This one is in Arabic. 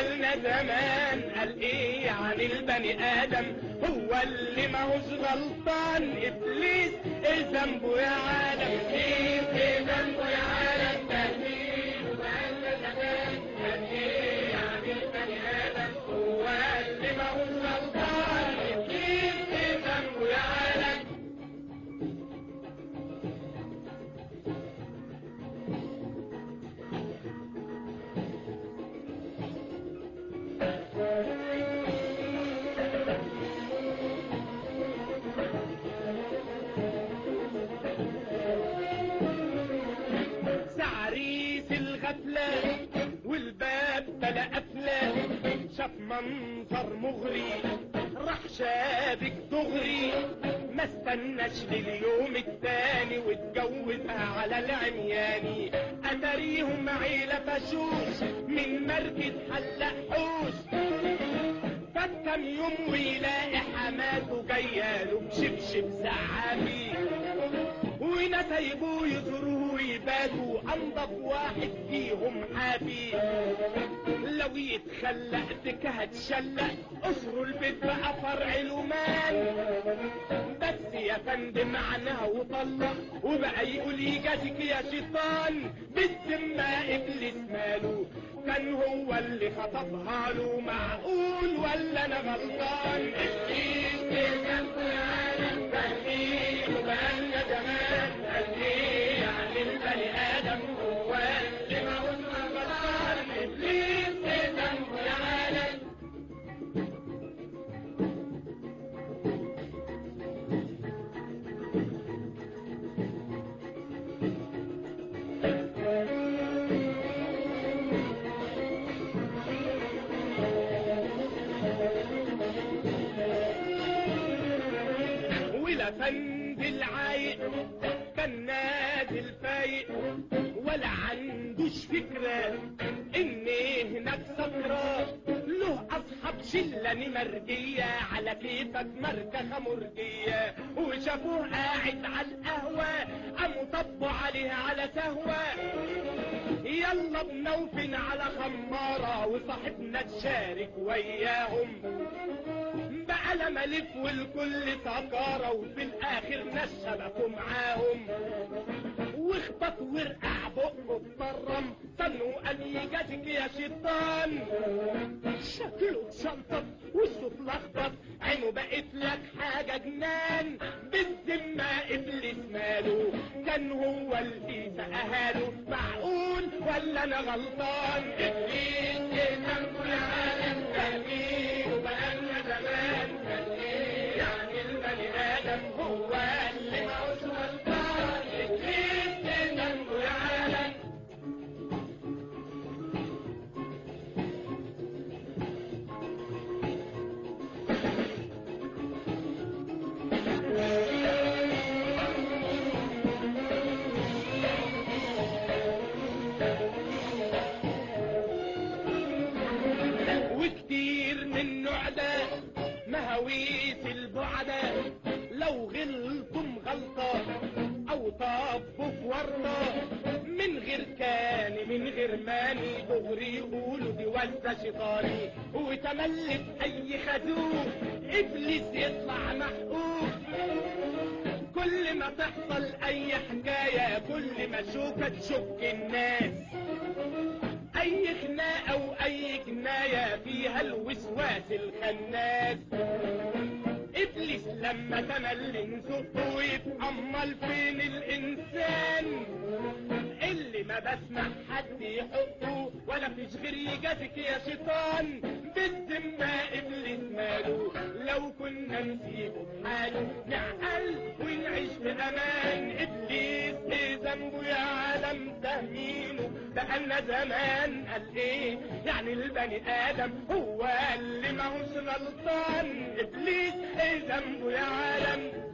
بقالنا زمان قال إيه عن البني آدم هو اللي ماهوش غلطان إبليس إيه ذنبه يا عالم ابليس إيه ذنبه يا عالم. الغفلة والباب بلا قفلة شاف منظر مغري راح شابك دغري. ما استناش لليوم التاني واتجوزها على العمياني. اتاريهم عيلة فشوش من مركز حلق حوش. فات كام يوم ويلاقي حماته جاية له بشبشب زعابي وناس هيبقوا يزوروه ويباتوا أنضف واحد فيهم حافي لو يتخلق بك هتشلق اسروا البيت بقى فرع لومان بس يا فندم عنها وطلق وبقى يقول يجازيك يا شيطان. بالذمة إبليس ماله. كان هو اللي خطبها له؟ معقول ولا أنا غلطان؟ ولا فند العايق كان نازل فايق ولا عندوش فكرة إن هناك سكرة له أصحاب شلة مرجية على كيفك مركخة مرجية. وشافوه قاعد على القهوة قاموا طبوا عليه على سهوة. يلا بنوفن على خمارة وصاحبنا تشارك وياهم. لما ألف والكل سكارة وفي الآخر ناس شبكوا معاهم. واخبط ورقع بقه اتطرم طنه قال يجازيك يا شيطان. شكله اتشنطط وشه اتلخبط. عينه بقت لك حاجة جنان. بالذمة إبليس ماله. كان هو اللي سقهاله معقول ولا أنا غلطان؟ إبليس ذنبه يا عالم ماني دغري يقولوا دي وزة شيطاني وتملك أي خازوق إبليس يطلع محقوق كل ما تحصل أي حكاية كل ما شوكة تشك الناس. أي خناقة واي جناية فيها الوسواس الخناس. لما تمل نزقه ويتأمل فين الإنسان؟ اللي ما بسمع حد يحقه ولا فيش غير يجازيك يا شيطان. بالذمة ابليس ماله لو كنا نسيبه بحاله نعقل ونعيش بأمان. بقالنا زمان قال إيه؟ يعني البني آدم هو اللي ماهوش غلطان. إبليس إيه ذنبه يا عالم؟